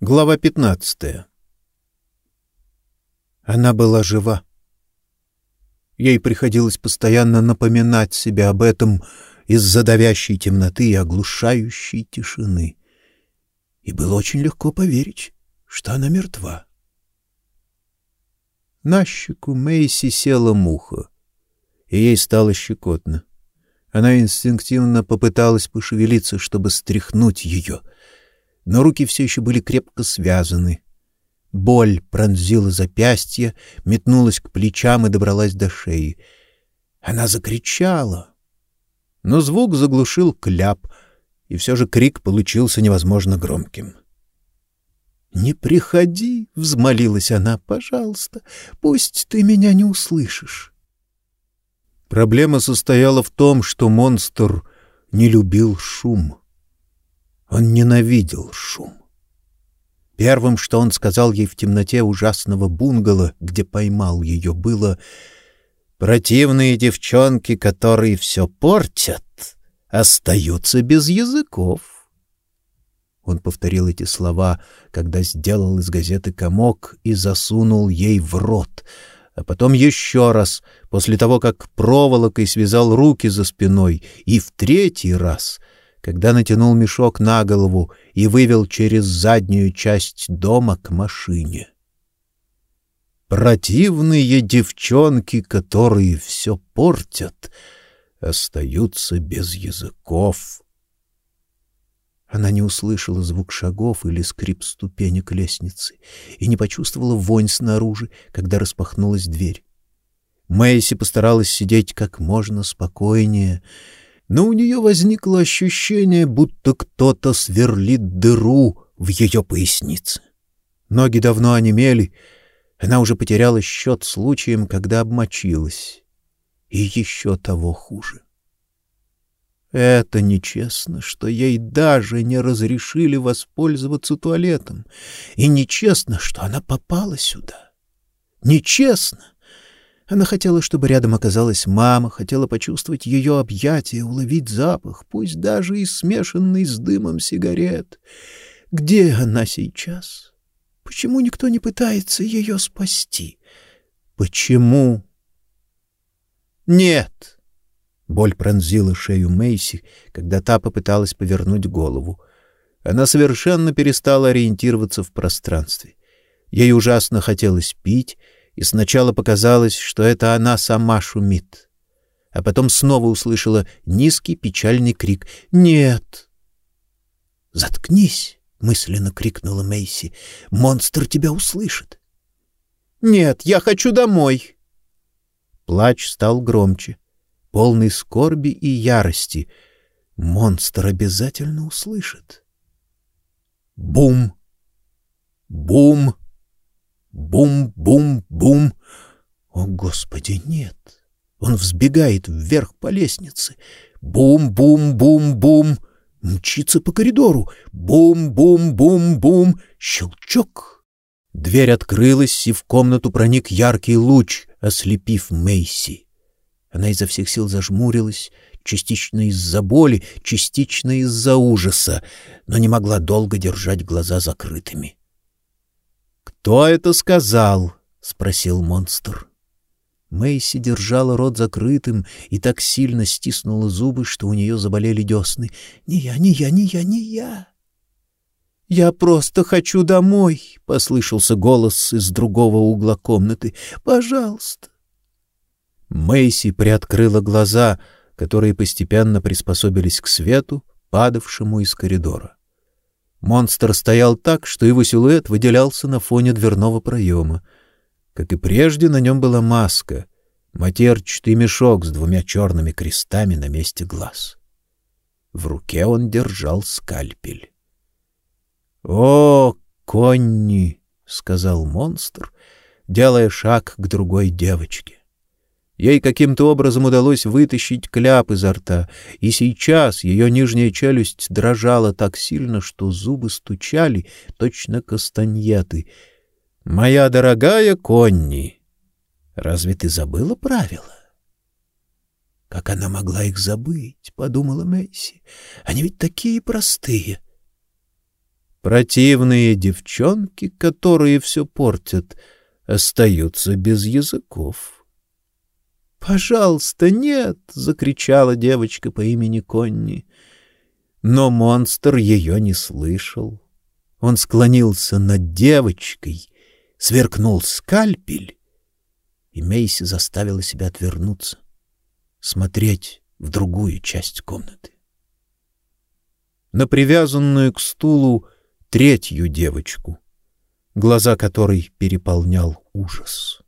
Глава 15. Она была жива. Ей приходилось постоянно напоминать себе об этом из-за давящей темноты и оглушающей тишины. И было очень легко поверить, что она мертва. На щеку Мэйси села муха, и ей стало щекотно. Она инстинктивно попыталась пошевелиться, чтобы стряхнуть ее — но руки все еще были крепко связаны. Боль пронзила запястье, метнулась к плечам и добралась до шеи. Она закричала. Но звук заглушил кляп, и все же крик получился невозможно громким. «Не приходи!» — взмолилась она. «Пожалуйста, пусть ты меня не услышишь». Проблема состояла в том, что монстр не любил шум. Он ненавидел шум. Первым, что он сказал ей в темноте ужасного бунгало, где поймал ее, было «Противные девчонки, которые все портят, остаются без языков». Он повторил эти слова, когда сделал из газеты комок и засунул ей в рот, а потом еще раз, после того, как проволокой связал руки за спиной, и в третий раз — когда натянул мешок на голову и вывел через заднюю часть дома к машине. Противные девчонки, которые все портят, остаются без языков. Она не услышала звук шагов или скрип ступенек лестницы и не почувствовала вонь снаружи, когда распахнулась дверь. Мэйси постаралась сидеть как можно спокойнее, но у нее возникло ощущение, будто кто-то сверлит дыру в ее пояснице. Ноги давно онемели, она уже потеряла счет случаям, когда обмочилась. И еще того хуже. Это нечестно, что ей даже не разрешили воспользоваться туалетом, и нечестно, что она попала сюда. Нечестно, она хотела, чтобы рядом оказалась мама, хотела почувствовать ее объятия, уловить запах, пусть даже и смешанный с дымом сигарет. Где она сейчас? Почему никто не пытается ее спасти? Почему? Нет. Боль пронзила шею Мэйси, когда та попыталась повернуть голову. Она совершенно перестала ориентироваться в пространстве. Ей ужасно хотелось пить, и сначала показалось, что это она сама шумит. А потом снова услышала низкий печальный крик «Нет!» «Заткнись!» — мысленно крикнула Мейси. «Монстр тебя услышит!» «Нет, я хочу домой!» Плач стал громче, полный скорби и ярости. Монстр обязательно услышит. Бум! Бум! Бум-бум-бум. О, Господи, нет! Он взбегает вверх по лестнице. Бум-бум-бум-бум. Мчится по коридору. Бум-бум-бум-бум. Щелчок. Дверь открылась, и в комнату проник яркий луч, ослепив Мейси. Она изо всех сил зажмурилась, частично из-за боли, частично из-за ужаса, но не могла долго держать глаза закрытыми. «Кто это сказал?» — спросил монстр. Мэйси держала рот закрытым и так сильно стиснула зубы, что у нее заболели десны. «Не я, не я, не я, не я!» «Я просто хочу домой!» — послышался голос из другого угла комнаты. «Пожалуйста!» Мэйси приоткрыла глаза, которые постепенно приспособились к свету, падавшему из коридора. Монстр стоял так, что его силуэт выделялся на фоне дверного проема. Как и прежде, на нем была маска, матерчатый мешок с двумя черными крестами на месте глаз. В руке он держал скальпель. «О, Конни!» — сказал монстр, делая шаг к другой девочке. Ей каким-то образом удалось вытащить кляп изо рта, и сейчас ее нижняя челюсть дрожала так сильно, что зубы стучали, точно кастаньеты. «Моя дорогая Конни, разве ты забыла правила?» «Как она могла их забыть?» — подумала Мэйси. «Они ведь такие простые». Противные девчонки, которые все портят, остаются без языков. «Пожалуйста, нет!» — закричала девочка по имени Конни. Но монстр ее не слышал. Он склонился над девочкой, сверкнул скальпель, и Мейси заставила себя отвернуться, смотреть в другую часть комнаты. На привязанную к стулу третью девочку, глаза которой переполнял ужас.